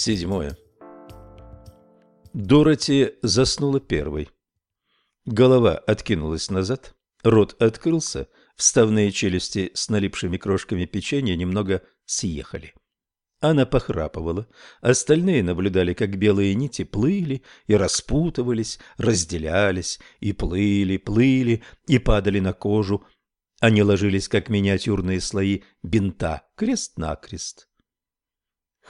Седьмое. Дороти заснула первой. Голова откинулась назад, рот открылся, вставные челюсти с налипшими крошками печенья немного съехали. Она похрапывала, остальные наблюдали, как белые нити плыли и распутывались, разделялись и плыли, плыли и падали на кожу. Они ложились, как миниатюрные слои бинта, крест-накрест.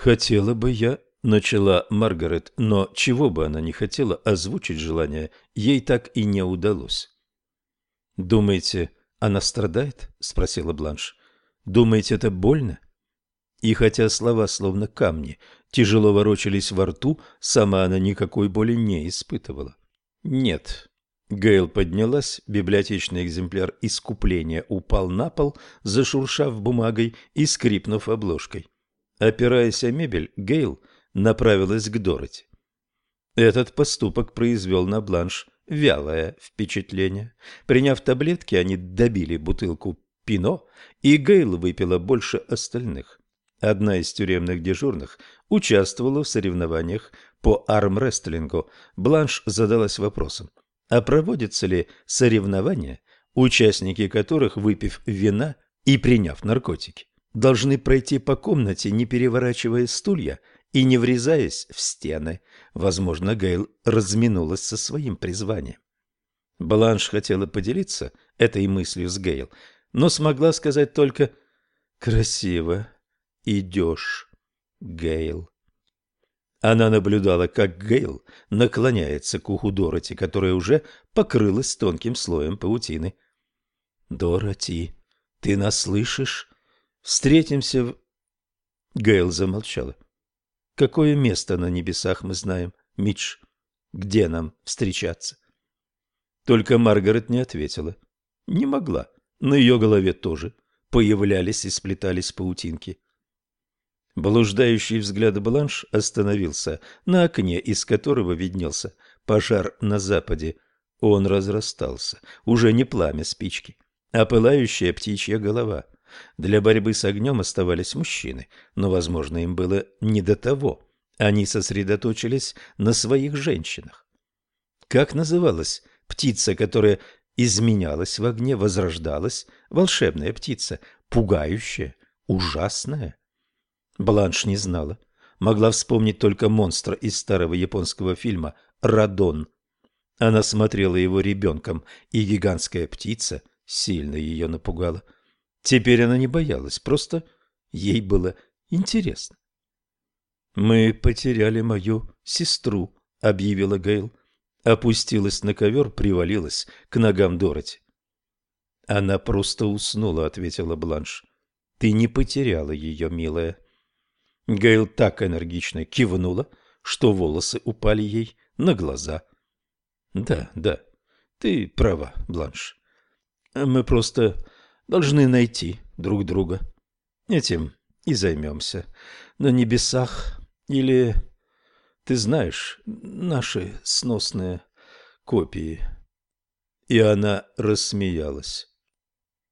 «Хотела бы я», — начала Маргарет, но чего бы она ни хотела озвучить желание, ей так и не удалось. «Думаете, она страдает?» — спросила Бланш. «Думаете, это больно?» И хотя слова, словно камни, тяжело ворочались во рту, сама она никакой боли не испытывала. «Нет». Гейл поднялась, библиотечный экземпляр искупления упал на пол, зашуршав бумагой и скрипнув обложкой. Опираясь о мебель, Гейл направилась к Дороти. Этот поступок произвел на Бланш вялое впечатление. Приняв таблетки, они добили бутылку пино, и Гейл выпила больше остальных. Одна из тюремных дежурных участвовала в соревнованиях по армрестлингу. Бланш задалась вопросом, а проводятся ли соревнования, участники которых, выпив вина и приняв наркотики, должны пройти по комнате, не переворачивая стулья и не врезаясь в стены. Возможно, Гейл разминулась со своим призванием. Бланш хотела поделиться этой мыслью с Гейл, но смогла сказать только «красиво» идешь, Гейл. Она наблюдала, как Гейл наклоняется к уху Дороти, которая уже покрылась тонким слоем паутины. «Дороти, ты нас слышишь? Встретимся в...» Гейл замолчала. «Какое место на небесах мы знаем, Митч? Где нам встречаться?» Только Маргарет не ответила. Не могла. На ее голове тоже появлялись и сплетались паутинки. Блуждающий взгляд Бланш остановился на окне, из которого виднелся пожар на западе. Он разрастался, уже не пламя спички, а пылающая птичья голова. Для борьбы с огнем оставались мужчины, но, возможно, им было не до того. Они сосредоточились на своих женщинах. Как называлась птица, которая изменялась в огне, возрождалась? Волшебная птица, пугающая, ужасная. Бланш не знала. Могла вспомнить только монстра из старого японского фильма «Радон». Она смотрела его ребенком, и гигантская птица сильно ее напугала. Теперь она не боялась, просто ей было интересно. «Мы потеряли мою сестру», — объявила Гейл. Опустилась на ковер, привалилась к ногам Дороти. «Она просто уснула», — ответила Бланш. «Ты не потеряла ее, милая». Гейл так энергично кивнула, что волосы упали ей на глаза. Да, да, ты права, Бланш. Мы просто должны найти друг друга. Этим и займемся. На небесах или, ты знаешь, наши сносные копии. И она рассмеялась.